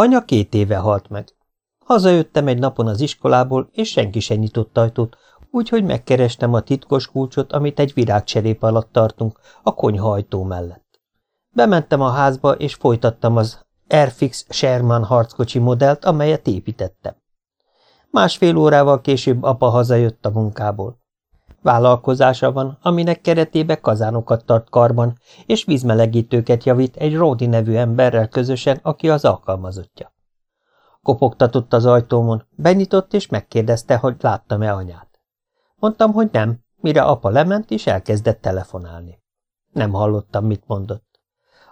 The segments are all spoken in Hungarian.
Anya két éve halt meg. Hazajöttem egy napon az iskolából, és senki sem nyitott ajtót, úgyhogy megkerestem a titkos kulcsot, amit egy virágcserép alatt tartunk, a konyha ajtó mellett. Bementem a házba, és folytattam az Airfix Sherman harckocsi modellt, amelyet építettem. Másfél órával később apa hazajött a munkából. Vállalkozása van, aminek keretébe kazánokat tart karban, és vízmelegítőket javít egy Rodi nevű emberrel közösen, aki az alkalmazottja. Kopogtatott az ajtómon, benyitott és megkérdezte, hogy láttam-e anyát. Mondtam, hogy nem, mire apa lement és elkezdett telefonálni. Nem hallottam, mit mondott.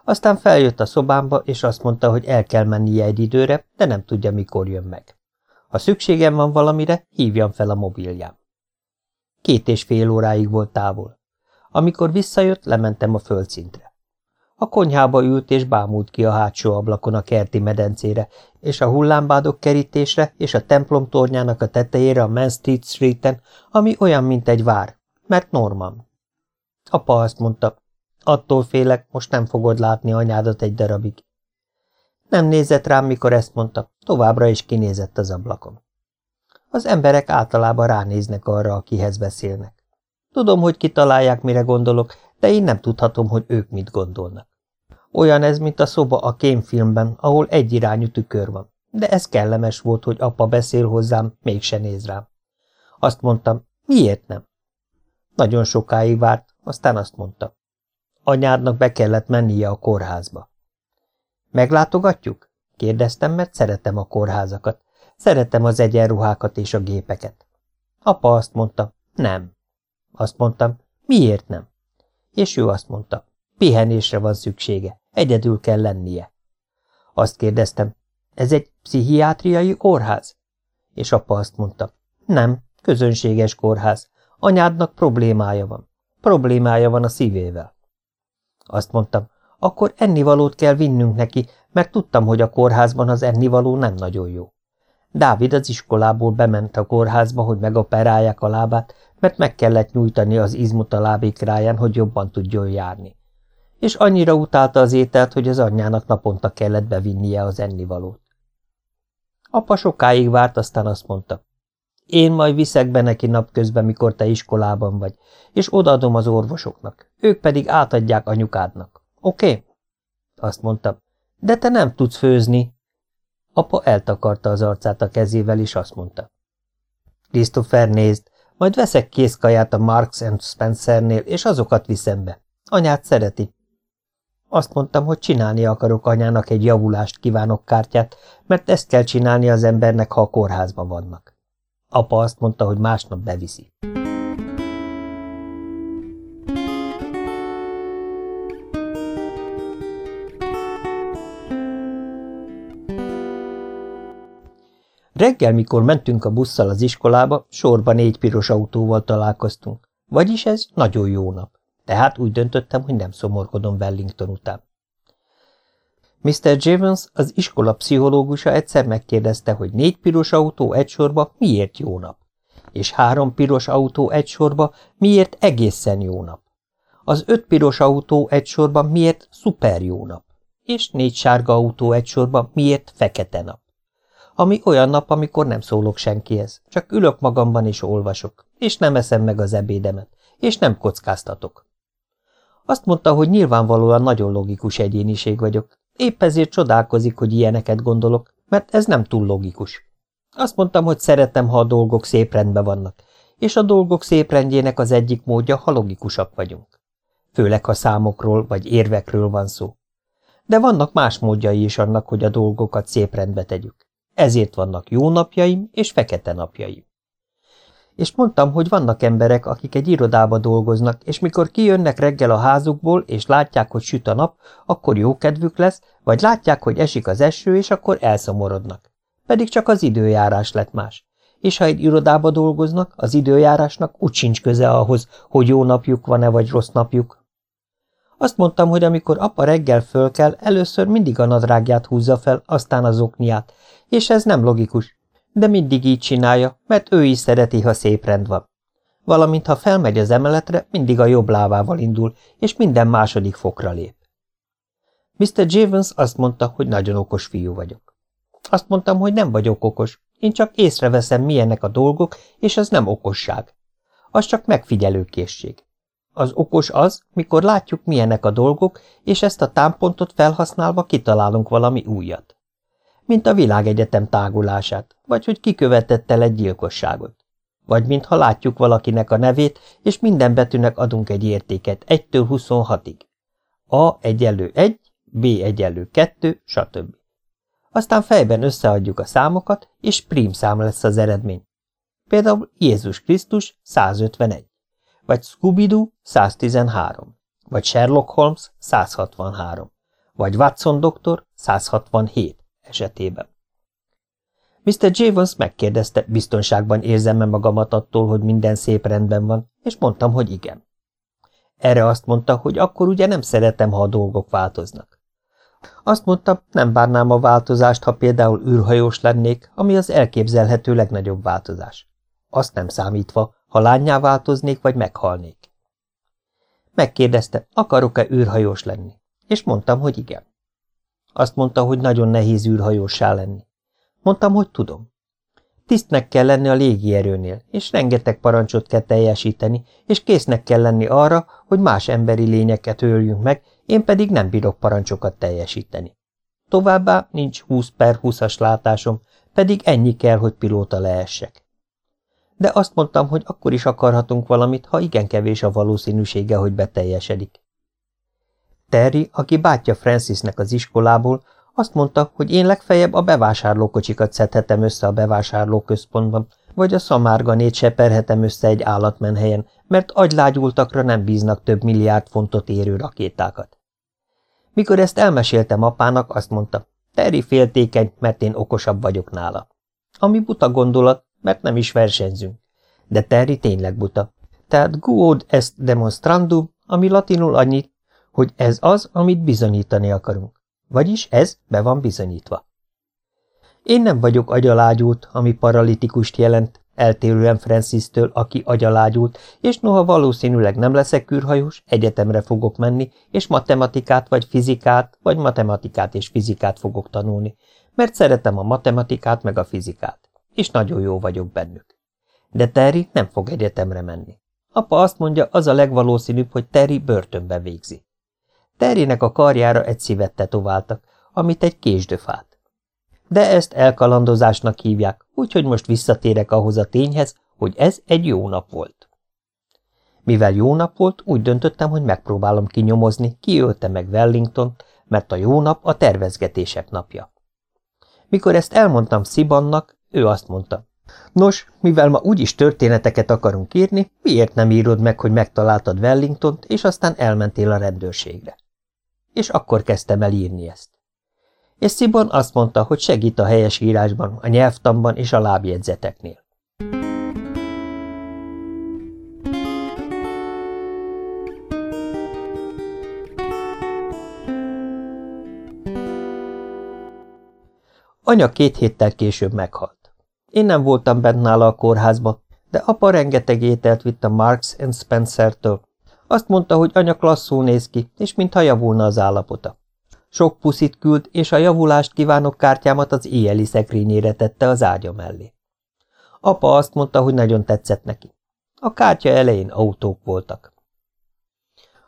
Aztán feljött a szobámba, és azt mondta, hogy el kell mennie egy időre, de nem tudja, mikor jön meg. Ha szükségem van valamire, hívjam fel a mobiljám. Két és fél óráig volt távol. Amikor visszajött, lementem a földszintre. A konyhába ült és bámult ki a hátsó ablakon a kerti medencére, és a hullámbádok kerítésre és a templom tornyának a tetejére a Man Street Street-en, ami olyan, mint egy vár, mert Norman. Apa azt mondta, attól félek, most nem fogod látni anyádat egy darabig. Nem nézett rám, mikor ezt mondta, továbbra is kinézett az ablakon. Az emberek általában ránéznek arra, akihez beszélnek. Tudom, hogy kitalálják, mire gondolok, de én nem tudhatom, hogy ők mit gondolnak. Olyan ez, mint a szoba a kémfilmben, ahol egyirányú tükör van. De ez kellemes volt, hogy apa beszél hozzám, mégse néz rám. Azt mondtam, miért nem? Nagyon sokáig várt, aztán azt mondta. Anyádnak be kellett mennie a kórházba. Meglátogatjuk? Kérdeztem, mert szeretem a kórházakat. Szeretem az egyenruhákat és a gépeket. Apa azt mondta, nem. Azt mondtam, miért nem? És ő azt mondta, pihenésre van szüksége, egyedül kell lennie. Azt kérdeztem, ez egy pszichiátriai kórház? És apa azt mondta, nem, közönséges kórház, anyádnak problémája van. Problémája van a szívével. Azt mondtam, akkor ennivalót kell vinnünk neki, mert tudtam, hogy a kórházban az ennivaló nem nagyon jó. Dávid az iskolából bement a kórházba, hogy megoperálják a lábát, mert meg kellett nyújtani az izmot a lábékráján, hogy jobban tudjon járni. És annyira utálta az ételt, hogy az anyjának naponta kellett bevinnie az ennivalót. Apa sokáig várt, aztán azt mondta, én majd viszek be neki napközben, mikor te iskolában vagy, és odaadom az orvosoknak, ők pedig átadják anyukádnak. Oké? Okay? Azt mondta, de te nem tudsz főzni. Apa eltakarta az arcát a kezével, és azt mondta. Christopher, nézd, majd veszek kézkaját a Marks and Spencernél, és azokat viszem be. Anyát szereti. Azt mondtam, hogy csinálni akarok anyának egy javulást kívánok kártyát, mert ezt kell csinálni az embernek, ha a kórházban vannak. Apa azt mondta, hogy másnap beviszi. Reggel, mikor mentünk a busszal az iskolába, sorban négy piros autóval találkoztunk. Vagyis ez nagyon jó nap. Tehát úgy döntöttem, hogy nem szomorkodom Wellington után. Mr. Javens, az iskola pszichológusa egyszer megkérdezte, hogy négy piros autó egy sorba miért jó nap, és három piros autó egy sorba miért egészen jó nap. Az öt piros autó egy sorba miért szuper jó nap, és négy sárga autó egy sorba miért fekete nap ami olyan nap, amikor nem szólok senkihez, csak ülök magamban és olvasok, és nem eszem meg az ebédemet, és nem kockáztatok. Azt mondta, hogy nyilvánvalóan nagyon logikus egyéniség vagyok, épp ezért csodálkozik, hogy ilyeneket gondolok, mert ez nem túl logikus. Azt mondtam, hogy szeretem, ha a dolgok szép rendben vannak, és a dolgok szép rendjének az egyik módja, ha logikusak vagyunk. Főleg, ha számokról vagy érvekről van szó. De vannak más módjai is annak, hogy a dolgokat szép rendbe tegyük. Ezért vannak jó napjaim és fekete napjaim. És mondtam, hogy vannak emberek, akik egy irodába dolgoznak, és mikor kijönnek reggel a házukból, és látják, hogy süt a nap, akkor jó kedvük lesz, vagy látják, hogy esik az eső, és akkor elszomorodnak. Pedig csak az időjárás lett más. És ha egy irodába dolgoznak, az időjárásnak úgy sincs köze ahhoz, hogy jó napjuk van-e, vagy rossz napjuk. Azt mondtam, hogy amikor apa reggel föl kell, először mindig a nadrágját húzza fel, aztán az okniát, és ez nem logikus, de mindig így csinálja, mert ő is szereti, ha szép rend van. Valamint, ha felmegy az emeletre, mindig a jobb lábával indul, és minden második fokra lép. Mr. Javens azt mondta, hogy nagyon okos fiú vagyok. Azt mondtam, hogy nem vagyok okos, én csak észreveszem, milyenek a dolgok, és ez nem okosság. Az csak megfigyelőkészség. Az okos az, mikor látjuk, milyenek a dolgok, és ezt a támpontot felhasználva kitalálunk valami újat. Mint a világegyetem tágulását, vagy hogy kikövetett el egy gyilkosságot. Vagy mintha látjuk valakinek a nevét, és minden betűnek adunk egy értéket 1-től 26-ig. A egyenlő 1, B egyenlő 2, stb. Aztán fejben összeadjuk a számokat, és prim szám lesz az eredmény. Például Jézus Krisztus 151, vagy Scooby-Doo 113, vagy Sherlock Holmes 163, vagy Watson doktor 167 esetében. Mr. Javons megkérdezte, biztonságban érzem-e magamat attól, hogy minden szép rendben van, és mondtam, hogy igen. Erre azt mondta, hogy akkor ugye nem szeretem, ha a dolgok változnak. Azt mondta, nem bárnám a változást, ha például űrhajós lennék, ami az elképzelhető legnagyobb változás. Azt nem számítva, ha lányá változnék, vagy meghalnék. Megkérdezte, akarok-e űrhajós lenni, és mondtam, hogy igen. Azt mondta, hogy nagyon nehéz űrhajósá lenni. Mondtam, hogy tudom. Tisztnek kell lenni a légierőnél, és rengeteg parancsot kell teljesíteni, és késznek kell lenni arra, hogy más emberi lényeket öljünk meg, én pedig nem bírok parancsokat teljesíteni. Továbbá nincs 20 per 20-as látásom, pedig ennyi kell, hogy pilóta leessek. De azt mondtam, hogy akkor is akarhatunk valamit, ha igen kevés a valószínűsége, hogy beteljesedik. Terry, aki bátyja Francisnek az iskolából, azt mondta, hogy én legfeljebb a bevásárlókocsikat szedhetem össze a bevásárlóközpontban, vagy a szamárganét seperhetem össze egy állatmenhelyen, mert agylágyultakra nem bíznak több milliárd fontot érő rakétákat. Mikor ezt elmeséltem apának, azt mondta, Terry féltékeny, mert én okosabb vagyok nála. Ami buta gondolat, mert nem is versenyzünk. De Terry tényleg buta. Tehát guod est demonstrandum, ami latinul annyit, hogy ez az, amit bizonyítani akarunk. Vagyis ez be van bizonyítva. Én nem vagyok agyalágyult, ami paralitikust jelent, eltérően Francis-től, aki agyalágyult, és noha valószínűleg nem leszek űrhajós, egyetemre fogok menni, és matematikát vagy fizikát, vagy matematikát és fizikát fogok tanulni, mert szeretem a matematikát meg a fizikát, és nagyon jó vagyok bennük. De Terry nem fog egyetemre menni. Apa azt mondja, az a legvalószínűbb, hogy Terry börtönbe végzi. Terrynek a karjára egy szívet tetováltak, amit egy késdöfát. De ezt elkalandozásnak hívják, úgyhogy most visszatérek ahhoz a tényhez, hogy ez egy jó nap volt. Mivel jó nap volt, úgy döntöttem, hogy megpróbálom kinyomozni, ki meg wellington mert a jó nap a tervezgetések napja. Mikor ezt elmondtam Szibannak, ő azt mondta, Nos, mivel ma úgyis történeteket akarunk írni, miért nem írod meg, hogy megtaláltad Wellingtont, és aztán elmentél a rendőrségre? És akkor kezdtem el írni ezt és Szibon azt mondta, hogy segít a helyes írásban, a nyelvtanban és a lábjegyzeteknél. Anya két héttel később meghalt. Én nem voltam bent nála a kórházba, de apa rengeteg ételt vitt a Marks and Spencer-től. Azt mondta, hogy anya klasszul néz ki, és mintha javulna az állapota. Sok puszit küld, és a javulást kívánok kártyámat az éjjeli szekrényére tette az ágya mellé. Apa azt mondta, hogy nagyon tetszett neki. A kártya elején autók voltak.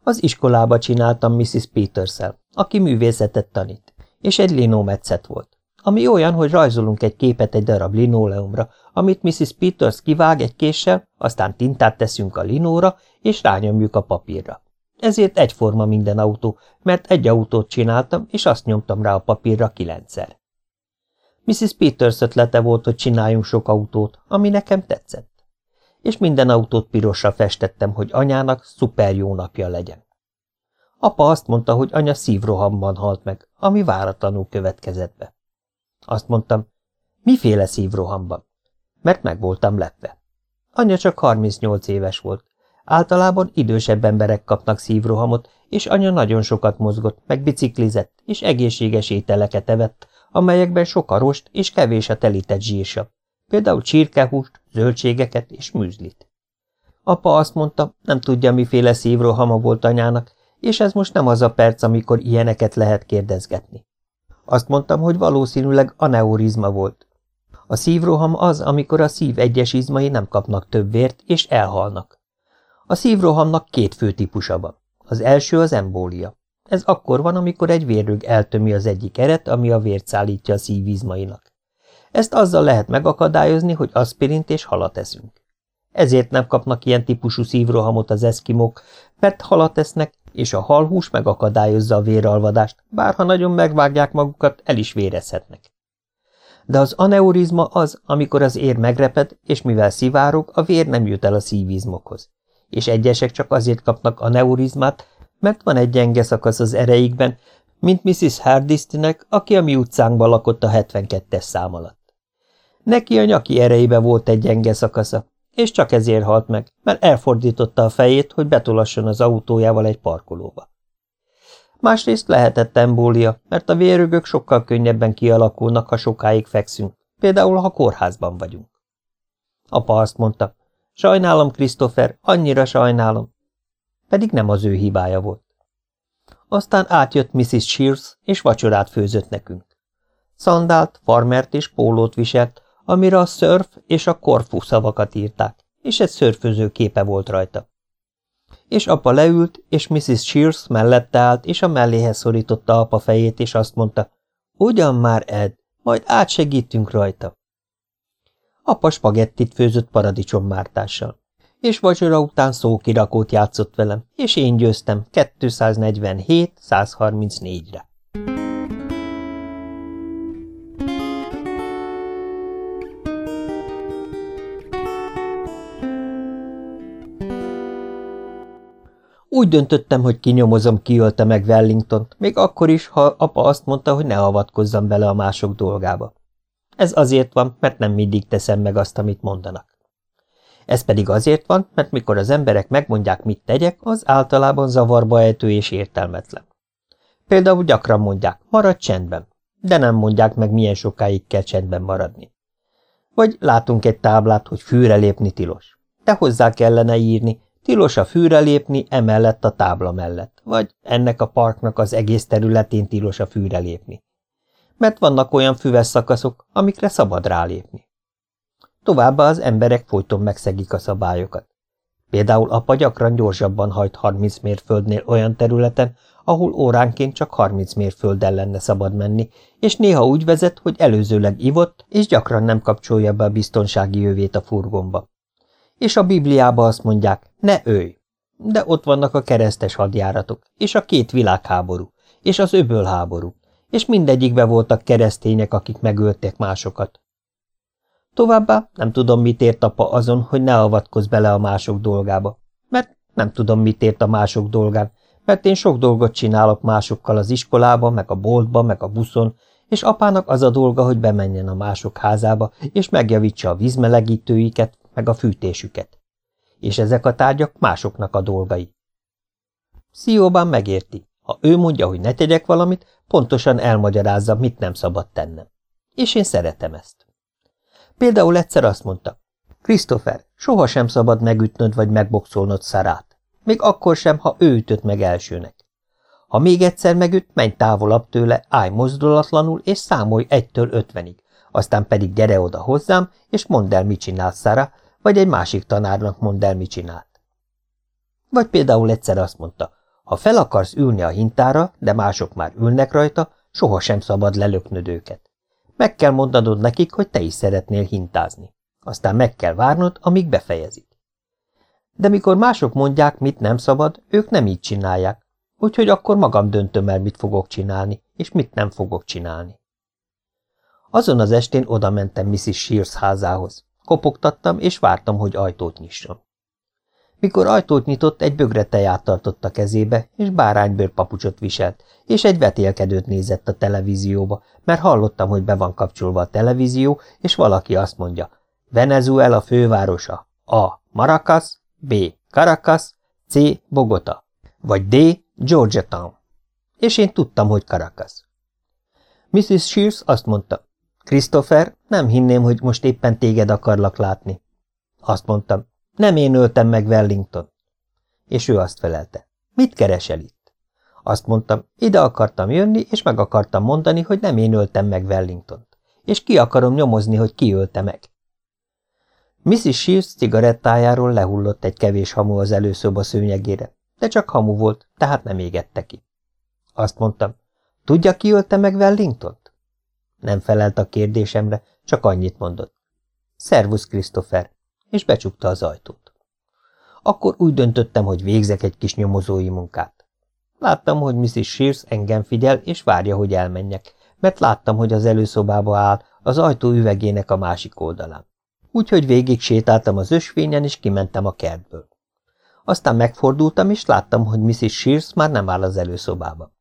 Az iskolába csináltam Mrs. peters aki művészetet tanít, és egy linómetszet volt, ami olyan, hogy rajzolunk egy képet egy darab linóleumra, amit Mrs. Peters kivág egy késsel, aztán tintát teszünk a linóra, és rányomjuk a papírra. Ezért egyforma minden autó, mert egy autót csináltam, és azt nyomtam rá a papírra kilencszer. Mrs. Peters ötlete volt, hogy csináljunk sok autót, ami nekem tetszett. És minden autót pirosra festettem, hogy anyának szuper jó napja legyen. Apa azt mondta, hogy anya szívrohamban halt meg, ami váratlanul következett be. Azt mondtam, miféle szívrohamban? Mert meg voltam lepve. Anya csak 38 éves volt, Általában idősebb emberek kapnak szívrohamot, és anya nagyon sokat mozgott, meg biciklizett, és egészséges ételeket evett, amelyekben sok a rost és kevés a telített zsírsav, például csirkehúst, zöldségeket és műzlit. Apa azt mondta, nem tudja, miféle szívrohama volt anyának, és ez most nem az a perc, amikor ilyeneket lehet kérdezgetni. Azt mondtam, hogy valószínűleg aneurizma volt. A szívroham az, amikor a szív egyes izmai nem kapnak több vért, és elhalnak. A szívrohamnak két fő típusa van. Az első az embólia. Ez akkor van, amikor egy vérrög eltömi az egyik eret, ami a vért szállítja a szívizmainak. Ezt azzal lehet megakadályozni, hogy aspirint és halat eszünk. Ezért nem kapnak ilyen típusú szívrohamot az eszkimok, mert halat esznek, és a halhús megakadályozza a véralvadást, bár ha nagyon megvágják magukat, el is vérezhetnek. De az aneurizma az, amikor az ér megreped, és mivel szivárog, a vér nem jut el a szívizmokhoz. És egyesek csak azért kapnak aneurizmát, mert van egy gyenge szakasz az ereikben, mint Mrs. Hardistinek, aki a mi utcánkban lakott a 72-es szám alatt. Neki a nyaki erejébe volt egy gyenge szakasza, és csak ezért halt meg, mert elfordította a fejét, hogy betolasson az autójával egy parkolóba. Másrészt lehetett embólia, mert a vérögök sokkal könnyebben kialakulnak, ha sokáig fekszünk, például ha kórházban vagyunk. Apa azt mondta, sajnálom, Christopher, annyira sajnálom. Pedig nem az ő hibája volt. Aztán átjött Mrs. Shears, és vacsorát főzött nekünk. Szandált, farmert és pólót viselt, amire a szörf és a korfú szavakat írták, és egy szörföző képe volt rajta. És apa leült, és Mrs. Shears mellette állt, és a melléhez szorította apa fejét, és azt mondta, ugyan már, Ed, majd átsegítünk rajta. Apa spagettit főzött paradicsommártással, és vacsora után szókirakót játszott velem, és én győztem 247-134-re. Úgy döntöttem, hogy kinyomozom, ki ölte meg Wellingtont, még akkor is, ha apa azt mondta, hogy ne avatkozzam bele a mások dolgába. Ez azért van, mert nem mindig teszem meg azt, amit mondanak. Ez pedig azért van, mert mikor az emberek megmondják, mit tegyek, az általában zavarba ejtő és értelmetlen. Például gyakran mondják, maradj csendben, de nem mondják meg, milyen sokáig kell csendben maradni. Vagy látunk egy táblát, hogy fűre lépni tilos. De hozzá kellene írni, Tilos a fűre lépni emellett a tábla mellett, vagy ennek a parknak az egész területén tilos a fűre lépni. Mert vannak olyan füves szakaszok, amikre szabad rálépni. Továbbá az emberek folyton megszegik a szabályokat. Például apa gyakran gyorsabban hajt 30 mérföldnél olyan területen, ahol óránként csak 30 mérfölddel lenne szabad menni, és néha úgy vezet, hogy előzőleg ivott, és gyakran nem kapcsolja be a biztonsági jövét a furgonba. És a Bibliába azt mondják, ne őj. De ott vannak a keresztes hadjáratok, és a két világháború, és az öbölháború, és mindegyikbe voltak keresztények, akik megölték másokat. Továbbá nem tudom, mit ért apa azon, hogy ne avatkozz bele a mások dolgába, mert nem tudom, mit ért a mások dolgán, mert én sok dolgot csinálok másokkal az iskolába, meg a boltba, meg a buszon, és apának az a dolga, hogy bemenjen a mások házába, és megjavítsa a vízmelegítőiket, meg a fűtésüket. És ezek a tárgyak másoknak a dolgai. Szióban megérti. Ha ő mondja, hogy ne tegyek valamit, pontosan elmagyarázza, mit nem szabad tennem. És én szeretem ezt. Például egyszer azt mondta, Christopher, sohasem szabad megütnöd vagy megboxolnod szarát. Még akkor sem, ha ő ütött meg elsőnek. Ha még egyszer megüt, menj távolabb tőle, állj mozdulatlanul, és számolj egytől ötvenig, aztán pedig gyere oda hozzám, és mondd el, mit csinálsz, Szara, vagy egy másik tanárnak mondd el, mit csinált. Vagy például egyszer azt mondta, ha fel akarsz ülni a hintára, de mások már ülnek rajta, sohasem szabad lelöknöd őket. Meg kell mondanod nekik, hogy te is szeretnél hintázni. Aztán meg kell várnod, amíg befejezik. De mikor mások mondják, mit nem szabad, ők nem így csinálják, úgyhogy akkor magam döntöm el, mit fogok csinálni, és mit nem fogok csinálni. Azon az estén oda mentem Mrs. Shears házához. Kopogtattam, és vártam, hogy ajtót nyisson. Mikor ajtót nyitott, egy bögre teját tartott a kezébe, és báránybőr papucsot viselt, és egy vetélkedőt nézett a televízióba, mert hallottam, hogy be van kapcsolva a televízió, és valaki azt mondja, Venezuela fővárosa, A. Maracas, B. Caracas, C. Bogota, vagy D. Georgetown. És én tudtam, hogy Caracas. Mrs. Shears azt mondta, Christopher, nem hinném, hogy most éppen téged akarlak látni. Azt mondtam, nem én öltem meg Wellington. És ő azt felelte, mit keresel itt? Azt mondtam, ide akartam jönni, és meg akartam mondani, hogy nem én öltem meg Wellingtont. És ki akarom nyomozni, hogy ki ölte meg. Mrs. Shears cigarettájáról lehullott egy kevés hamu az előszoba szőnyegére, de csak hamu volt, tehát nem égette ki. Azt mondtam, tudja, ki ölte meg Wellingtont? Nem felelt a kérdésemre, csak annyit mondott. Szervusz, Christopher, és becsukta az ajtót. Akkor úgy döntöttem, hogy végzek egy kis nyomozói munkát. Láttam, hogy Mrs. Shears engem figyel, és várja, hogy elmenjek, mert láttam, hogy az előszobába áll, az ajtó üvegének a másik oldalán. Úgyhogy végig sétáltam az ösvényen, és kimentem a kertből. Aztán megfordultam, és láttam, hogy Mrs. Shears már nem áll az előszobában.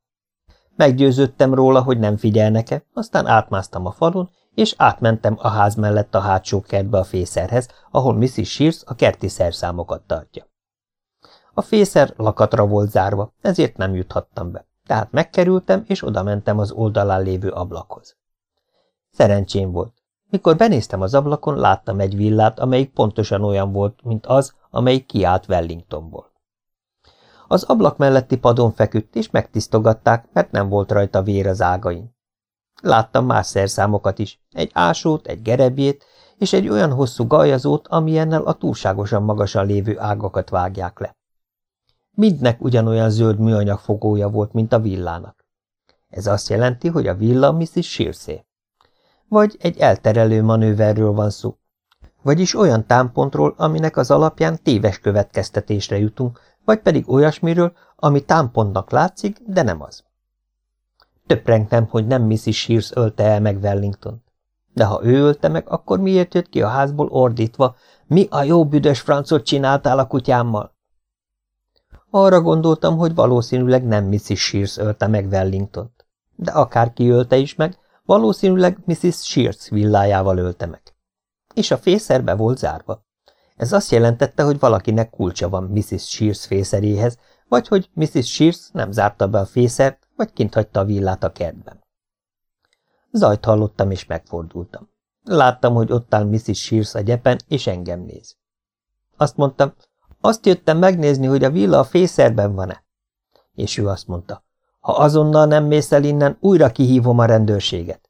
Meggyőződtem róla, hogy nem figyelnek-e, aztán átmásztam a falon, és átmentem a ház mellett a hátsó kertbe a fészerhez, ahol Mrs. Shears a kerti szerszámokat tartja. A fészer lakatra volt zárva, ezért nem juthattam be, tehát megkerültem, és odamentem az oldalán lévő ablakhoz. Szerencsém volt. Mikor benéztem az ablakon, láttam egy villát, amelyik pontosan olyan volt, mint az, amelyik kiállt Wellingtonból. Az ablak melletti padon feküdt, és megtisztogatták, mert nem volt rajta vér az ágain. Láttam más szerszámokat is, egy ásót, egy gerebjét, és egy olyan hosszú gajazót, amilyennel a túlságosan magasan lévő ágakat vágják le. Mindnek ugyanolyan zöld műanyag fogója volt, mint a villának. Ez azt jelenti, hogy a villa Mrs. Shearsé. Vagy egy elterelő manőverről van szó. Vagyis olyan támpontról, aminek az alapján téves következtetésre jutunk, vagy pedig olyasmiről, ami támpontnak látszik, de nem az. Töprengtem, hogy nem Mrs. Shears ölte el meg Wellington. De ha ő ölte meg, akkor miért jött ki a házból ordítva, mi a jó büdös francot csináltál a kutyámmal? Arra gondoltam, hogy valószínűleg nem Mrs. Shears ölte meg Wellingtont. De akárki ölte is meg, valószínűleg Mrs. Shears villájával ölte meg. És a fészerbe volt zárva. Ez azt jelentette, hogy valakinek kulcsa van Mrs. Shears fészeréhez, vagy hogy Mrs. Shears nem zárta be a fészert, vagy kint hagyta a villát a kertben. Zajt hallottam, és megfordultam. Láttam, hogy ott áll Mrs. Shears a gyepen, és engem néz. Azt mondtam, azt jöttem megnézni, hogy a villa a fészerben van-e. És ő azt mondta, ha azonnal nem mész el innen, újra kihívom a rendőrséget.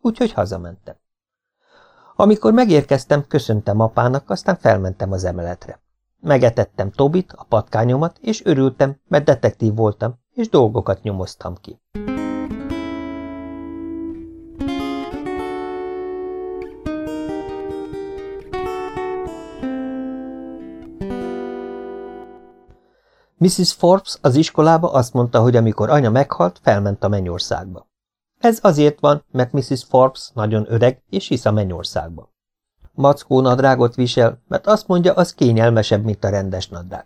Úgyhogy hazamentem. Amikor megérkeztem, köszöntem apának, aztán felmentem az emeletre. Megetettem Tobit, a patkányomat, és örültem, mert detektív voltam, és dolgokat nyomoztam ki. Mrs. Forbes az iskolába azt mondta, hogy amikor anya meghalt, felment a mennyországba. Ez azért van, mert Mrs. Forbes nagyon öreg, és hisz a mennyországba. Mackó nadrágot visel, mert azt mondja, az kényelmesebb, mint a rendes nadrág.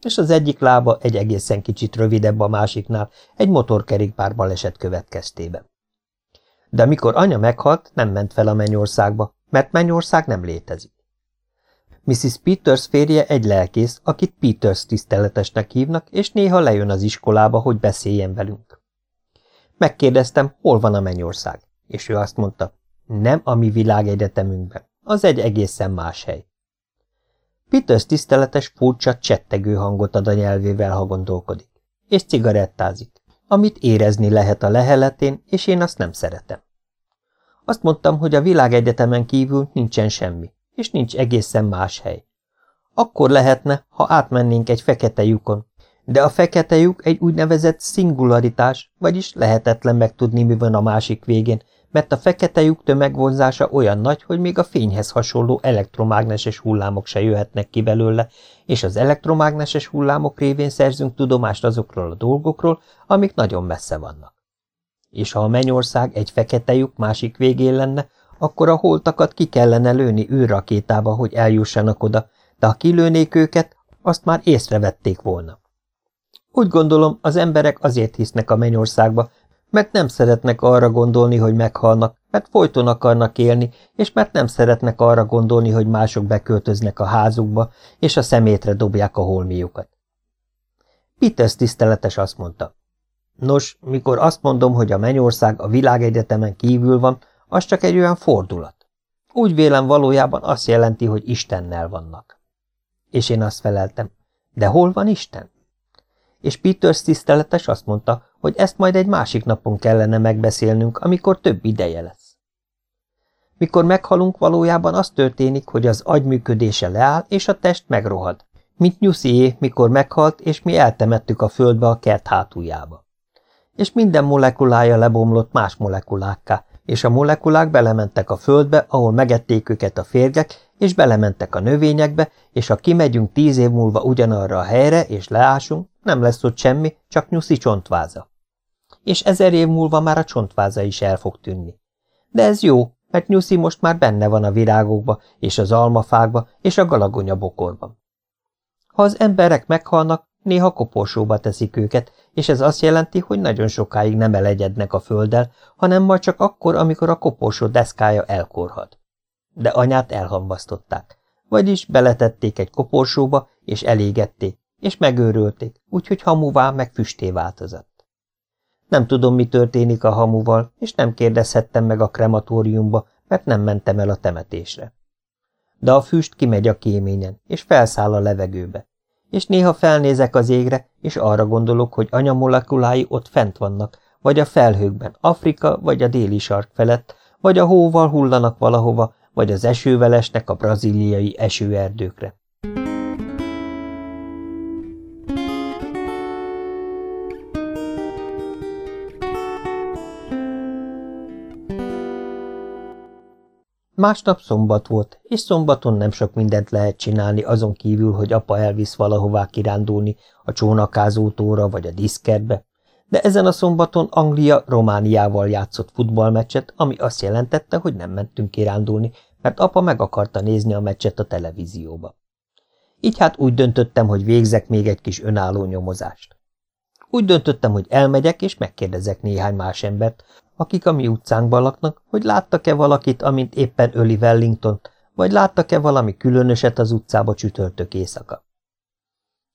És az egyik lába egy egészen kicsit rövidebb a másiknál, egy motorkerékpár baleset következtében. De amikor anya meghalt, nem ment fel a mennyországba, mert mennyország nem létezik. Mrs. Peters férje egy lelkész, akit Peters tiszteletesnek hívnak, és néha lejön az iskolába, hogy beszéljen velünk. Megkérdeztem, hol van a mennyország, és ő azt mondta, nem a mi világegyetemünkben, az egy egészen más hely. Peters tiszteletes furcsa, csettegő hangot ad a nyelvével, ha gondolkodik, és cigarettázik, amit érezni lehet a leheletén, és én azt nem szeretem. Azt mondtam, hogy a világegyetemen kívül nincsen semmi, és nincs egészen más hely. Akkor lehetne, ha átmennénk egy fekete lyukon, de a fekete lyuk egy úgynevezett szingularitás, vagyis lehetetlen megtudni, mi van a másik végén, mert a fekete lyuk tömegvonzása olyan nagy, hogy még a fényhez hasonló elektromágneses hullámok se jöhetnek ki belőle, és az elektromágneses hullámok révén szerzünk tudomást azokról a dolgokról, amik nagyon messze vannak. És ha a mennyország egy fekete lyuk másik végén lenne, akkor a holtakat ki kellene lőni űrrakétába, hogy eljussanak oda, de ha kilőnék őket, azt már észrevették volna. Úgy gondolom, az emberek azért hisznek a mennyországba, mert nem szeretnek arra gondolni, hogy meghalnak, mert folyton akarnak élni, és mert nem szeretnek arra gondolni, hogy mások beköltöznek a házukba, és a szemétre dobják a holmiukat. Peters tiszteletes azt mondta. Nos, mikor azt mondom, hogy a mennyország a világegyetemen kívül van, az csak egy olyan fordulat. Úgy vélem valójában azt jelenti, hogy Istennel vannak. És én azt feleltem, de hol van Isten? És Peters tiszteletes azt mondta, hogy ezt majd egy másik napon kellene megbeszélnünk, amikor több ideje lesz. Mikor meghalunk, valójában az történik, hogy az agy működése leáll, és a test megrohad, mint Nyuszié, mikor meghalt, és mi eltemettük a földbe a kert hátuljába. És minden molekulája lebomlott más molekulákká, és a molekulák belementek a földbe, ahol megették őket a férgek, és belementek a növényekbe, és ha kimegyünk tíz év múlva ugyanarra a helyre, és leásunk, nem lesz ott semmi, csak nyuszi csontváza. És ezer év múlva már a csontváza is el fog tűnni. De ez jó, mert nyuszi most már benne van a virágokba, és az almafákba, és a galagonya bokorban. Ha az emberek meghalnak, néha koporsóba teszik őket, és ez azt jelenti, hogy nagyon sokáig nem elegyednek a földdel, hanem majd csak akkor, amikor a koporsó deszkája elkorhad. De anyát elhamvasztották, vagyis beletették egy koporsóba, és elégették, és megőrölték, úgyhogy hamuvá meg füsté változott. Nem tudom, mi történik a hamuval, és nem kérdezhettem meg a krematóriumba, mert nem mentem el a temetésre. De a füst kimegy a kéményen, és felszáll a levegőbe, és néha felnézek az égre, és arra gondolok, hogy anyamolekulái ott fent vannak, vagy a felhőkben, Afrika vagy a déli sark felett, vagy a hóval hullanak valahova, vagy az esővel esnek a brazíliai esőerdőkre. Másnap szombat volt, és szombaton nem sok mindent lehet csinálni azon kívül, hogy apa elvisz valahová kirándulni, a csónakázótóra vagy a diszkerbe, de ezen a szombaton Anglia Romániával játszott futballmeccset, ami azt jelentette, hogy nem mentünk kirándulni, mert apa meg akarta nézni a meccset a televízióba. Így hát úgy döntöttem, hogy végzek még egy kis önálló nyomozást. Úgy döntöttem, hogy elmegyek és megkérdezek néhány más embert, akik a mi utcánkban laknak, hogy láttak-e valakit, amint éppen öli wellington vagy láttak-e valami különöset az utcába csütörtök éjszaka.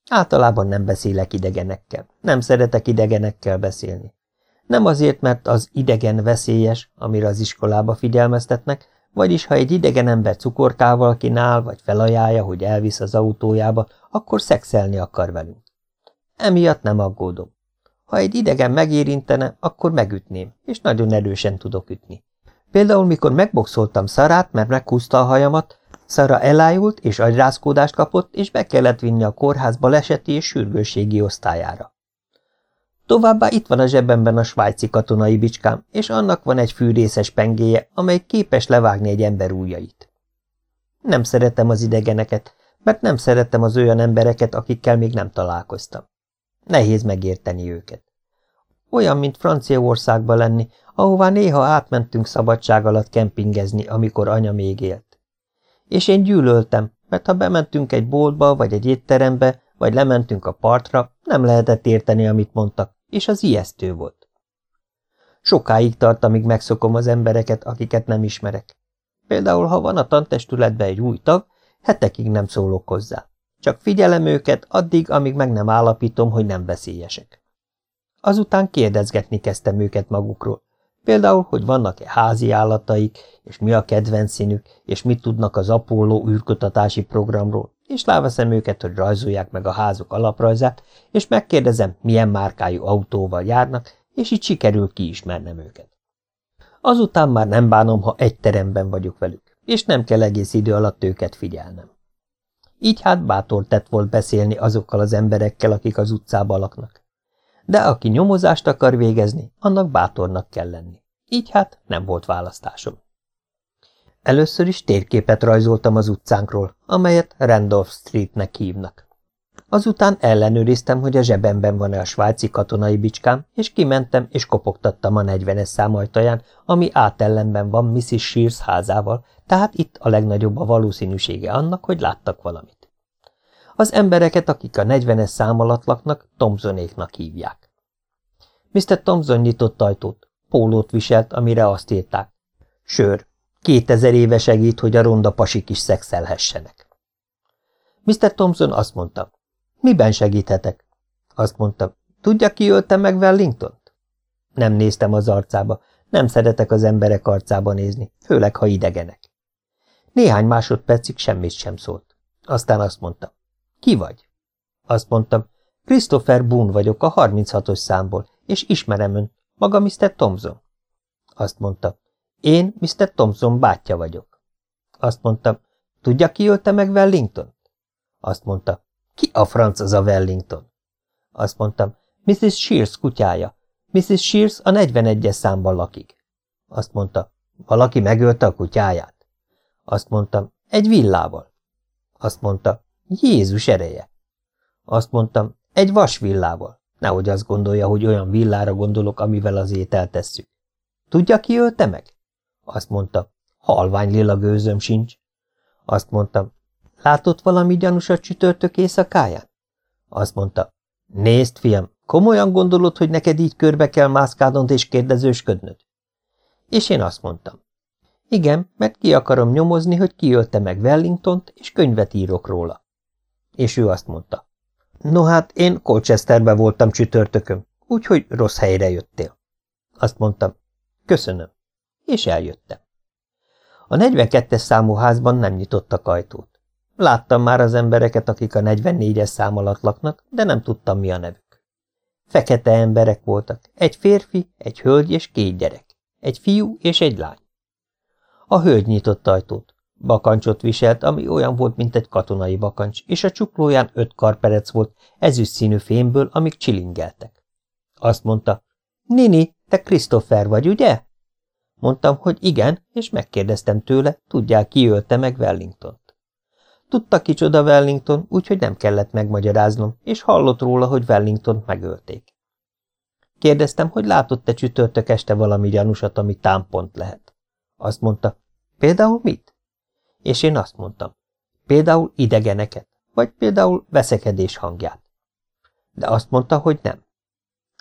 Általában nem beszélek idegenekkel, nem szeretek idegenekkel beszélni. Nem azért, mert az idegen veszélyes, amire az iskolába figyelmeztetnek, vagyis ha egy idegen ember cukorkával kínál, vagy felajánlja, hogy elvisz az autójába, akkor szexelni akar velünk. Emiatt nem aggódom. Ha egy idegen megérintene, akkor megütném, és nagyon erősen tudok ütni. Például, mikor megboxoltam Szarát, mert meghúzta a hajamat, Szara elájult és agyrázkódást kapott, és be kellett vinni a kórház baleseti és sürgősségi osztályára. Továbbá itt van a zsebemben a svájci katonai bicskám, és annak van egy fűrészes pengéje, amely képes levágni egy ember ujjait. Nem szeretem az idegeneket, mert nem szeretem az olyan embereket, akikkel még nem találkoztam. Nehéz megérteni őket. Olyan, mint Franciaországba lenni, ahová néha átmentünk szabadság alatt kempingezni, amikor anya még élt. És én gyűlöltem, mert ha bementünk egy boltba, vagy egy étterembe, vagy lementünk a partra, nem lehetett érteni, amit mondtak, és az ijesztő volt. Sokáig tart, amíg megszokom az embereket, akiket nem ismerek. Például, ha van a tantestületben egy új tag, hetekig nem szólok hozzá. Csak figyelem őket addig, amíg meg nem állapítom, hogy nem veszélyesek. Azután kérdezgetni kezdtem őket magukról. Például, hogy vannak-e házi állataik, és mi a kedvenc színük, és mit tudnak az Apollo űrkutatási programról, és láveszem őket, hogy rajzolják meg a házuk alaprajzát, és megkérdezem, milyen márkájú autóval járnak, és így sikerül kiismernem őket. Azután már nem bánom, ha egy teremben vagyok velük, és nem kell egész idő alatt őket figyelnem. Így hát bátor tett volt beszélni azokkal az emberekkel, akik az utcában laknak. De aki nyomozást akar végezni, annak bátornak kell lenni. Így hát nem volt választásom. Először is térképet rajzoltam az utcánkról, amelyet Randolph Streetnek hívnak. Azután ellenőriztem, hogy a zsebemben van-e a svájci katonai bicskám, és kimentem és kopogtattam a 40-es számajtaján, ami átellenben van Mrs. Shears házával, tehát itt a legnagyobb a valószínűsége annak, hogy láttak valamit. Az embereket, akik a 40-es szám alatt laknak, Tomzonéknak hívják. Mr. Tomzon nyitott ajtót, pólót viselt, amire azt írták. Sör, kétezer éve segít, hogy a ronda pasik is szexelhessenek. Mr. Thompson azt mondta, miben segíthetek? Azt mondta, tudja, ki ölte meg Wellingtont? Nem néztem az arcába, nem szeretek az emberek arcába nézni, főleg, ha idegenek. Néhány másodpercig semmit sem szólt. Aztán azt mondta, ki vagy? Azt mondtam, Christopher Boone vagyok a 36-os számból, és ismerem ön. Maga Mr. Thompson. Azt mondta. Én Mr. Thompson bátyja vagyok. Azt mondtam. Tudja, ki ölte meg Wellington? Azt mondta. Ki a franc az a Wellington? Azt mondtam. Mrs. Shears kutyája. Mrs. Shears a 41-es számban lakik. Azt mondta. Valaki megölte a kutyáját? Azt mondtam. Egy villával. Azt mondta. Jézus ereje. Azt mondtam. Egy vasvillával. Nehogy azt gondolja, hogy olyan villára gondolok, amivel az ételt tesszük. Tudja, ki ölte meg? Azt mondta. Halvány lila gőzöm sincs. Azt mondtam. Látott valami gyanúsat csütörtök éjszakáján? Azt mondta. Nézd, fiam, komolyan gondolod, hogy neked így körbe kell mászkálnod és kérdezősködnöd? És én azt mondtam. Igen, mert ki akarom nyomozni, hogy ki ölte meg Wellingtont, és könyvet írok róla. És ő azt mondta. No hát, én Colchesterbe voltam csütörtökön, úgyhogy rossz helyre jöttél. Azt mondtam. Köszönöm. És eljöttem. A 42-es számú házban nem nyitottak ajtót. Láttam már az embereket, akik a 44-es szám alatt laknak, de nem tudtam, mi a nevük. Fekete emberek voltak, egy férfi, egy hölgy és két gyerek, egy fiú és egy lány. A hölgy nyitott ajtót. Bakancsot viselt, ami olyan volt, mint egy katonai bakancs, és a csuklóján öt karperec volt, ezüst színű fémből, amik csilingeltek. Azt mondta, Nini, te Christopher vagy, ugye? Mondtam, hogy igen, és megkérdeztem tőle, tudják, ki ölte meg Wellingtont. Tudta kicsoda Wellington, úgyhogy nem kellett megmagyaráznom, és hallott róla, hogy Wellingtont megölték. Kérdeztem, hogy látott-e csütörtök este valami gyanúsat, ami támpont lehet. Azt mondta, például mit? És én azt mondtam, például idegeneket, vagy például veszekedés hangját. De azt mondta, hogy nem.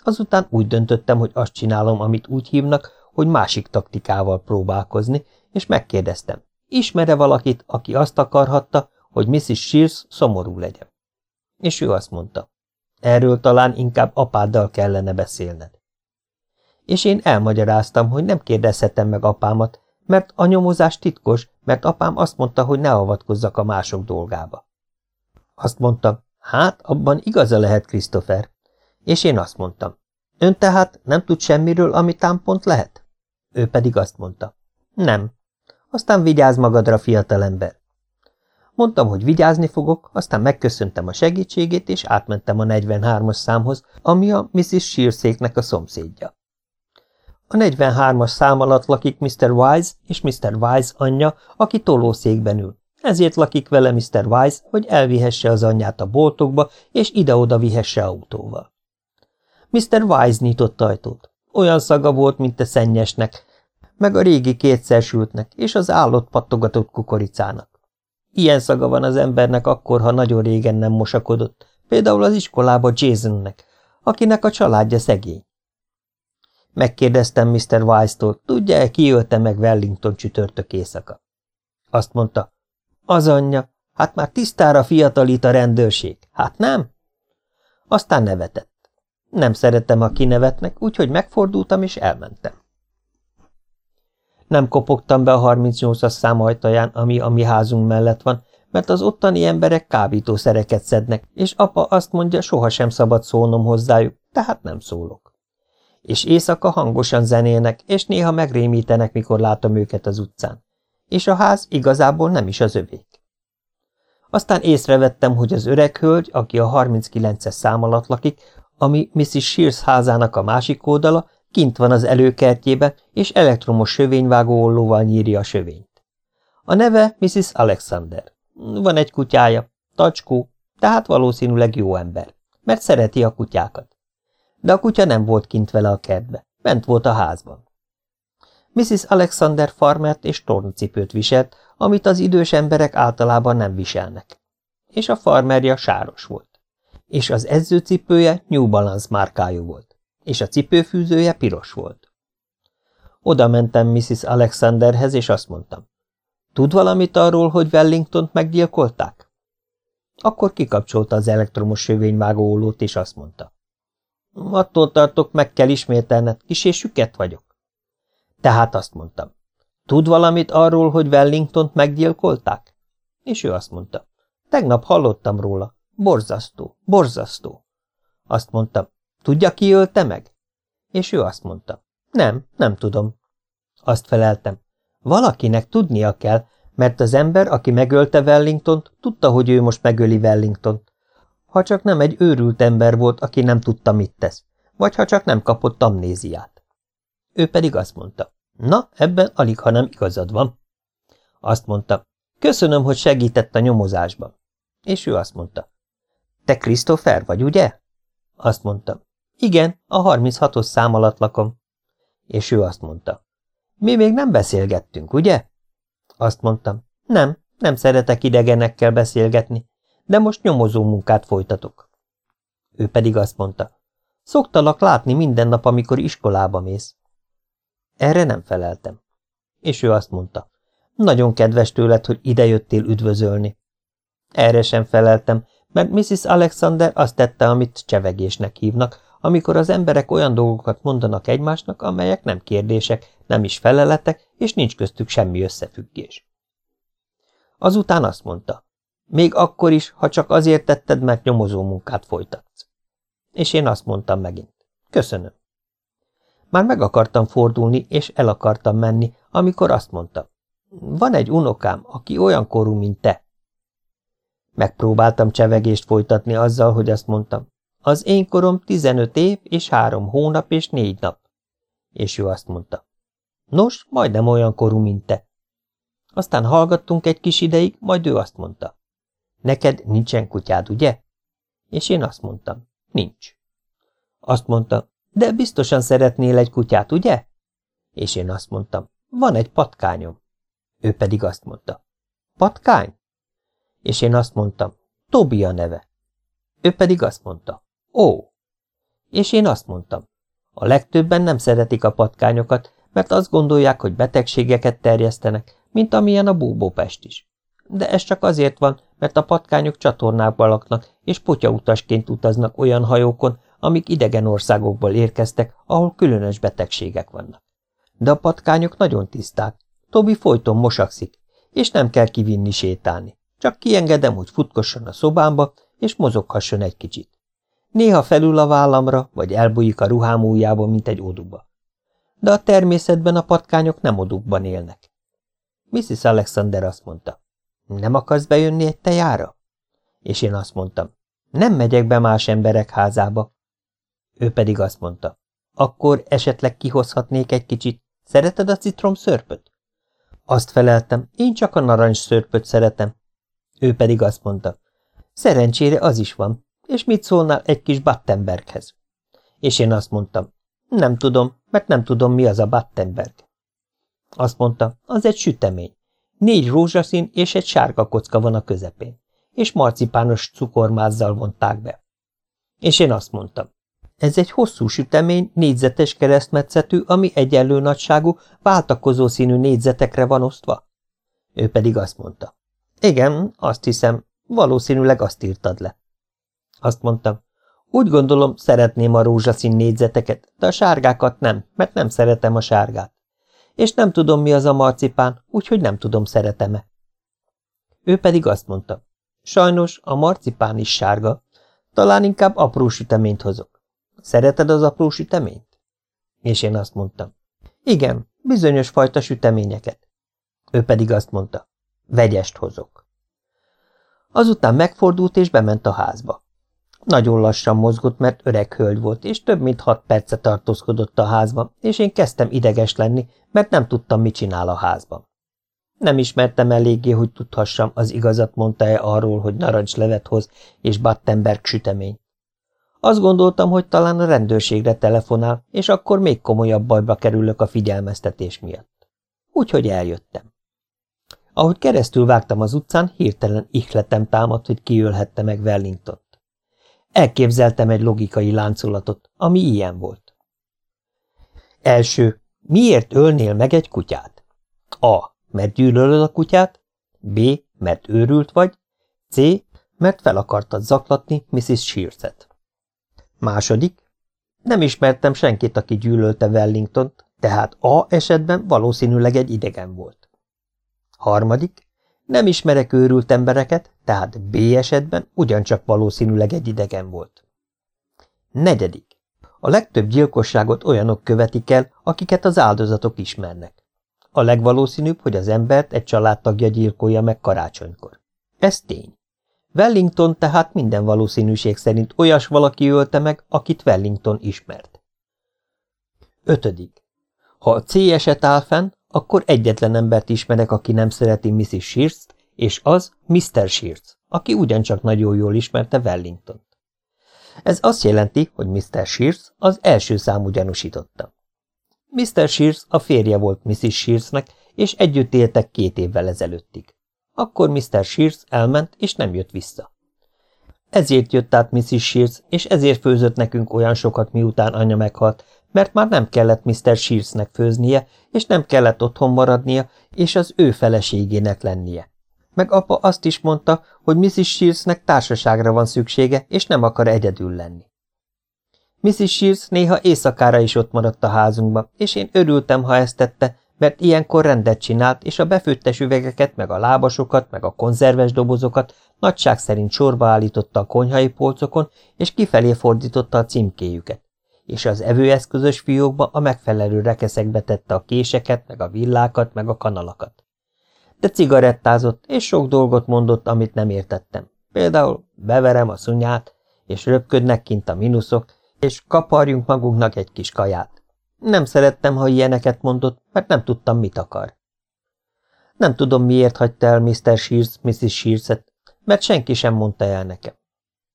Azután úgy döntöttem, hogy azt csinálom, amit úgy hívnak, hogy másik taktikával próbálkozni, és megkérdeztem, ismere valakit, aki azt akarhatta, hogy Mrs. Shears szomorú legyen. És ő azt mondta, erről talán inkább apáddal kellene beszélned. És én elmagyaráztam, hogy nem kérdezhetem meg apámat, mert a nyomozás titkos, mert apám azt mondta, hogy ne avatkozzak a mások dolgába. Azt mondtam, hát abban igaza lehet, Christopher. És én azt mondtam, ön tehát nem tud semmiről, ami támpont lehet? Ő pedig azt mondta, nem. Aztán vigyázz magadra, fiatalember. Mondtam, hogy vigyázni fogok, aztán megköszöntem a segítségét, és átmentem a 43-as számhoz, ami a Mrs. Shearszéknek a szomszédja. A 43-as szám alatt lakik Mr. Wise és Mr. Wise anyja, aki tolószékben ül. Ezért lakik vele Mr. Wise, hogy elvihesse az anyját a boltokba, és ide-oda vihesse autóval. Mr. Wise nyitott ajtót. Olyan szaga volt, mint a szennyesnek, meg a régi kétszer sültnek, és az állott pattogatott kukoricának. Ilyen szaga van az embernek akkor, ha nagyon régen nem mosakodott, például az iskolába Jasonnek, akinek a családja szegény. Megkérdeztem Mr. Wise-tól, tudja-e, ki ölte meg Wellington csütörtök éjszaka? Azt mondta, az anyja, hát már tisztára fiatalít a rendőrség, hát nem? Aztán nevetett. Nem szeretem, ha kinevetnek, úgyhogy megfordultam és elmentem. Nem kopogtam be a 38-as szám ami a mi házunk mellett van, mert az ottani emberek kábítószereket szednek, és apa azt mondja, sohasem szabad szólnom hozzájuk, tehát nem szólok. És éjszaka hangosan zenélnek, és néha megrémítenek, mikor látom őket az utcán. És a ház igazából nem is az övék. Aztán észrevettem, hogy az öreg hölgy, aki a 39-es szám alatt lakik, ami Mrs. Shears házának a másik oldala, kint van az előkertjébe, és elektromos sövényvágó ollóval nyírja a sövényt. A neve Mrs. Alexander. Van egy kutyája, tacskó, tehát valószínűleg jó ember, mert szereti a kutyákat. De a kutya nem volt kint vele a kertbe, bent volt a házban. Mrs. Alexander farmert és torncipőt viselt, amit az idős emberek általában nem viselnek. És a farmerja sáros volt és az edzőcipője New Balance márkájú volt, és a cipőfűzője piros volt. Oda mentem Mrs. Alexanderhez, és azt mondtam, tud valamit arról, hogy Wellingtont meggyilkolták? Akkor kikapcsolta az elektromos sövényvágó ólót, és azt mondta, attól tartok, meg kell ismételned, kis és süket vagyok. Tehát azt mondtam, tud valamit arról, hogy Wellingtont meggyilkolták? És ő azt mondta, tegnap hallottam róla, Borzasztó, borzasztó. Azt mondtam, tudja, ki ölte meg? És ő azt mondta, nem, nem tudom. Azt feleltem, valakinek tudnia kell, mert az ember, aki megölte Wellingtont, tudta, hogy ő most megöli Wellingtont. Ha csak nem egy őrült ember volt, aki nem tudta, mit tesz, vagy ha csak nem kapott amnéziát. Ő pedig azt mondta, na, ebben alig, ha nem igazad van. Azt mondta, köszönöm, hogy segített a nyomozásban. És ő azt mondta, te Christopher vagy, ugye? Azt mondta, igen, a 36-os szám alatt lakom. És ő azt mondta, mi még nem beszélgettünk, ugye? Azt mondtam, nem, nem szeretek idegenekkel beszélgetni, de most nyomozó munkát folytatok. Ő pedig azt mondta, szoktalak látni minden nap, amikor iskolába mész. Erre nem feleltem. És ő azt mondta, nagyon kedves tőled, hogy idejöttél üdvözölni. Erre sem feleltem, mert Mrs. Alexander azt tette, amit csevegésnek hívnak, amikor az emberek olyan dolgokat mondanak egymásnak, amelyek nem kérdések, nem is feleletek, és nincs köztük semmi összefüggés. Azután azt mondta, még akkor is, ha csak azért tetted, mert nyomozó munkát folytatsz. És én azt mondtam megint, köszönöm. Már meg akartam fordulni, és el akartam menni, amikor azt mondta, van egy unokám, aki olyan korú, mint te. Megpróbáltam csevegést folytatni azzal, hogy azt mondtam, az én korom 15 év és három hónap és négy nap. És ő azt mondta, nos, majdnem olyan korú, mint te. Aztán hallgattunk egy kis ideig, majd ő azt mondta, neked nincsen kutyád, ugye? És én azt mondtam, nincs. Azt mondta, de biztosan szeretnél egy kutyát, ugye? És én azt mondtam, van egy patkányom. Ő pedig azt mondta, patkány? És én azt mondtam, Tobi a neve. Ő pedig azt mondta, ó. És én azt mondtam, a legtöbben nem szeretik a patkányokat, mert azt gondolják, hogy betegségeket terjesztenek, mint amilyen a búbópest is. De ez csak azért van, mert a patkányok csatornákban laknak, és potyautasként utaznak olyan hajókon, amik idegen országokból érkeztek, ahol különös betegségek vannak. De a patkányok nagyon tiszták. Tobi folyton mosakszik, és nem kell kivinni sétálni. Csak kiengedem, hogy futkosson a szobámba, és mozoghasson egy kicsit. Néha felül a vállamra, vagy elbújik a ruhám ujjába, mint egy oduba. De a természetben a patkányok nem odukban élnek. Mrs. Alexander azt mondta, nem akarsz bejönni egy tejára? És én azt mondtam, nem megyek be más emberek házába. Ő pedig azt mondta, akkor esetleg kihozhatnék egy kicsit. Szereted a citrom szörpöt? Azt feleltem, én csak a narancs szörpöt szeretem. Ő pedig azt mondta, szerencsére az is van, és mit szólnál egy kis Battenberghez? És én azt mondtam, nem tudom, mert nem tudom, mi az a Battenberg. Azt mondta, az egy sütemény. Négy rózsaszín és egy sárga kocka van a közepén, és marcipános cukormázzal vonták be. És én azt mondtam, ez egy hosszú sütemény, négyzetes keresztmetszetű, ami egyenlő nagyságú, váltakozó színű négyzetekre van osztva. Ő pedig azt mondta, igen, azt hiszem, valószínűleg azt írtad le. Azt mondtam, úgy gondolom, szeretném a rózsaszín négyzeteket, de a sárgákat nem, mert nem szeretem a sárgát. És nem tudom, mi az a marcipán, úgyhogy nem tudom, szeretem-e. Ő pedig azt mondta, sajnos a marcipán is sárga, talán inkább apró süteményt hozok. Szereted az apró süteményt? És én azt mondtam, igen, bizonyos fajta süteményeket. Ő pedig azt mondta, vegyest hozok. Azután megfordult és bement a házba. Nagyon lassan mozgott, mert öreg hölgy volt, és több mint hat perce tartózkodott a házban, és én kezdtem ideges lenni, mert nem tudtam, mit csinál a házban. Nem ismertem eléggé, hogy tudhassam, az igazat mondta-e arról, hogy narancslevet hoz és Battenberg sütemény. Azt gondoltam, hogy talán a rendőrségre telefonál, és akkor még komolyabb bajba kerülök a figyelmeztetés miatt. Úgyhogy eljöttem. Ahogy keresztül vágtam az utcán, hirtelen ihletem támadt, hogy kiölhette meg Wellington. Elképzeltem egy logikai láncolatot, ami ilyen volt. Első, miért ölnél meg egy kutyát? A. Mert gyűlölöd a kutyát. B. Mert őrült vagy. C. Mert fel akartad zaklatni Mrs. Shearset. Második. Nem ismertem senkit, aki gyűlölte Wellingtont, tehát A esetben valószínűleg egy idegen volt. Harmadik. Nem ismerek őrült embereket, tehát B esetben ugyancsak valószínűleg egy idegen volt. Negyedik. A legtöbb gyilkosságot olyanok követik el, akiket az áldozatok ismernek. A legvalószínűbb, hogy az embert egy családtagja gyilkolja meg karácsonykor. Ez tény. Wellington tehát minden valószínűség szerint olyas valaki ölte meg, akit Wellington ismert. Ötödik. Ha a C eset áll fenn, akkor egyetlen embert ismerek, aki nem szereti Mrs. shears és az Mr. Shears, aki ugyancsak nagyon jól ismerte Wellington. Ez azt jelenti, hogy Mr. Shears az első számú gyanúsította. Mr. Shears a férje volt Mrs. Shearsnek, és együtt éltek két évvel ezelőttig. Akkor Mr. Shears elment, és nem jött vissza. Ezért jött át Mrs. Shears, és ezért főzött nekünk olyan sokat, miután anya meghalt, mert már nem kellett Mr. Shearsnek főznie, és nem kellett otthon maradnia, és az ő feleségének lennie. Meg apa azt is mondta, hogy Mrs. Shearsnek társaságra van szüksége, és nem akar egyedül lenni. Mrs. Shears néha éjszakára is ott maradt a házunkban, és én örültem, ha ezt tette, mert ilyenkor rendet csinált, és a befőttes üvegeket, meg a lábasokat, meg a konzerves dobozokat nagyság szerint sorba állította a konyhai polcokon, és kifelé fordította a címkéjüket, és az evőeszközös fiókba a megfelelő rekeszekbe tette a késeket, meg a villákat, meg a kanalakat. De cigarettázott, és sok dolgot mondott, amit nem értettem. Például beverem a szunyát, és röpködnek kint a minuszok, és kaparjunk magunknak egy kis kaját. Nem szerettem, ha ilyeneket mondott, mert nem tudtam, mit akar. Nem tudom, miért hagyta el Mr. Shears Mrs. Shears-et, mert senki sem mondta el nekem.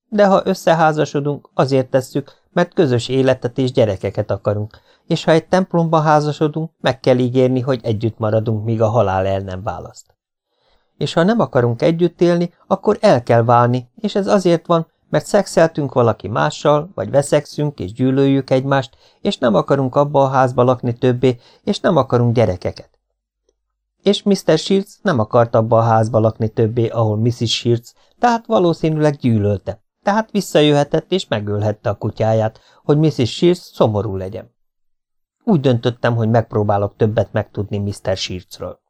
De ha összeházasodunk, azért tesszük, mert közös életet és gyerekeket akarunk, és ha egy templomba házasodunk, meg kell ígérni, hogy együtt maradunk, míg a halál el nem választ. És ha nem akarunk együtt élni, akkor el kell válni, és ez azért van, mert szexeltünk valaki mással, vagy veszekszünk és gyűlöljük egymást, és nem akarunk abba a házba lakni többé, és nem akarunk gyerekeket. És Mr. Shields nem akart abba a házba lakni többé, ahol Mrs. Shields, tehát valószínűleg gyűlölte, tehát visszajöhetett és megölhette a kutyáját, hogy Mrs. Shields szomorú legyen. Úgy döntöttem, hogy megpróbálok többet megtudni Mr. Shieldsről.